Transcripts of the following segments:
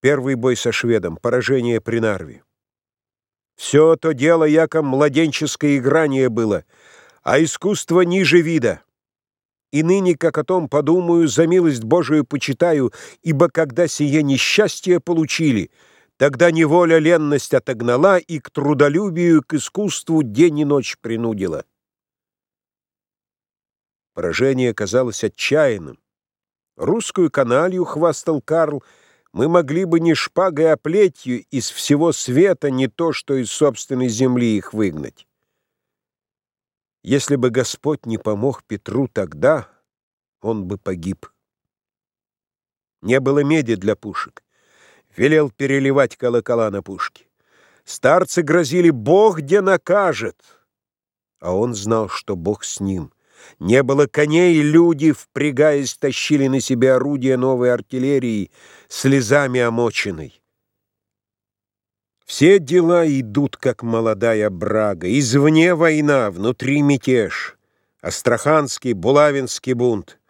Первый бой со шведом, поражение при Нарве. Все то дело, яко младенческое играние было, а искусство ниже вида. И ныне, как о том подумаю, за милость Божию почитаю, ибо когда сие несчастье получили, тогда неволя ленность отогнала и к трудолюбию, к искусству день и ночь принудила. Поражение казалось отчаянным. Русскую каналью хвастал Карл, мы могли бы не шпагой, а плетью из всего света, не то что из собственной земли их выгнать. Если бы Господь не помог Петру тогда, он бы погиб. Не было меди для пушек. Велел переливать колокола на пушки. Старцы грозили «Бог где накажет!» А он знал, что Бог с ним — не было коней, люди, впрягаясь, тащили на себе орудия новой артиллерии, слезами омоченной. Все дела идут, как молодая брага. Извне война, внутри мятеж. Астраханский, Булавинский бунт.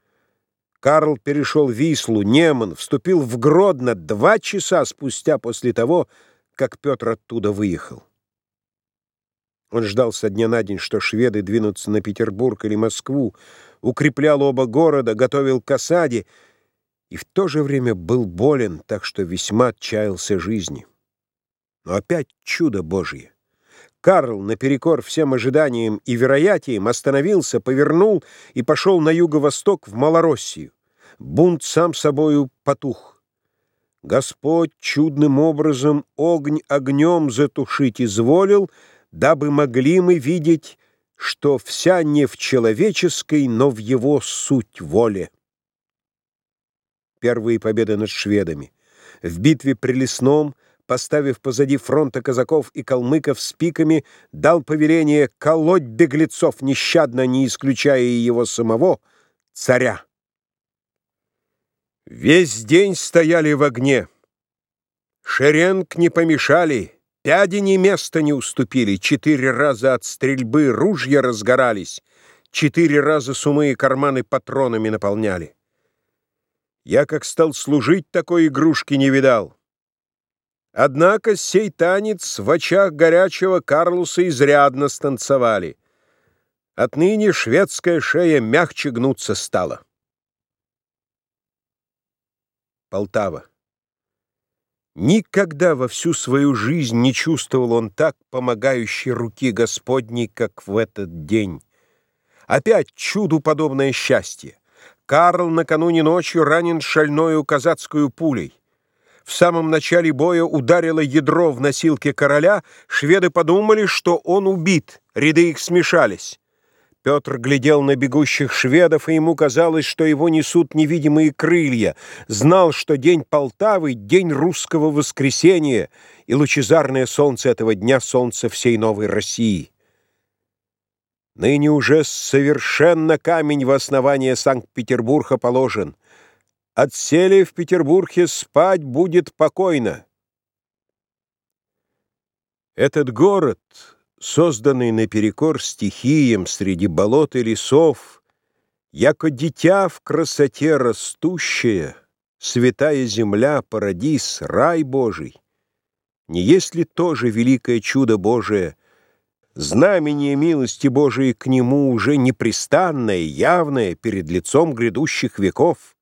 Карл перешел Вислу, Неман, вступил в Гродно два часа спустя после того, как Петр оттуда выехал. Он ждал со дня на день, что шведы двинутся на Петербург или Москву, укреплял оба города, готовил к осаде и в то же время был болен, так что весьма отчаялся жизни. Но опять чудо Божье. Карл, наперекор всем ожиданиям и вероятиям, остановился, повернул и пошел на юго-восток в Малороссию. Бунт сам собою потух. Господь чудным образом огонь огнем затушить изволил — дабы могли мы видеть, что вся не в человеческой, но в его суть воле. Первые победы над шведами. В битве при Лесном, поставив позади фронта казаков и калмыков с пиками, дал повеление колоть беглецов, нещадно не исключая и его самого, царя. Весь день стояли в огне. Шеренг не помешали, Пядени места не уступили, четыре раза от стрельбы ружья разгорались, четыре раза сумы и карманы патронами наполняли. Я, как стал служить, такой игрушки не видал. Однако сей танец в очах горячего Карлуса изрядно станцевали. Отныне шведская шея мягче гнуться стала. Полтава. Никогда во всю свою жизнь не чувствовал он так помогающей руки Господней, как в этот день. Опять чуду подобное счастье. Карл накануне ночью ранен шальною казацкую пулей. В самом начале боя ударило ядро в носилке короля, шведы подумали, что он убит, ряды их смешались. Петр глядел на бегущих шведов, и ему казалось, что его несут невидимые крылья, знал, что день Полтавы — день русского воскресения, и лучезарное солнце этого дня — солнце всей новой России. Ныне уже совершенно камень в основание Санкт-Петербурга положен. Отсели в Петербурге спать будет покойно. Этот город созданный наперекор стихиям среди болот и лесов, яко дитя в красоте растущее, святая земля, парадис, рай Божий. Не есть ли тоже великое чудо Божие, знамение милости Божией к нему уже непрестанное, явное перед лицом грядущих веков?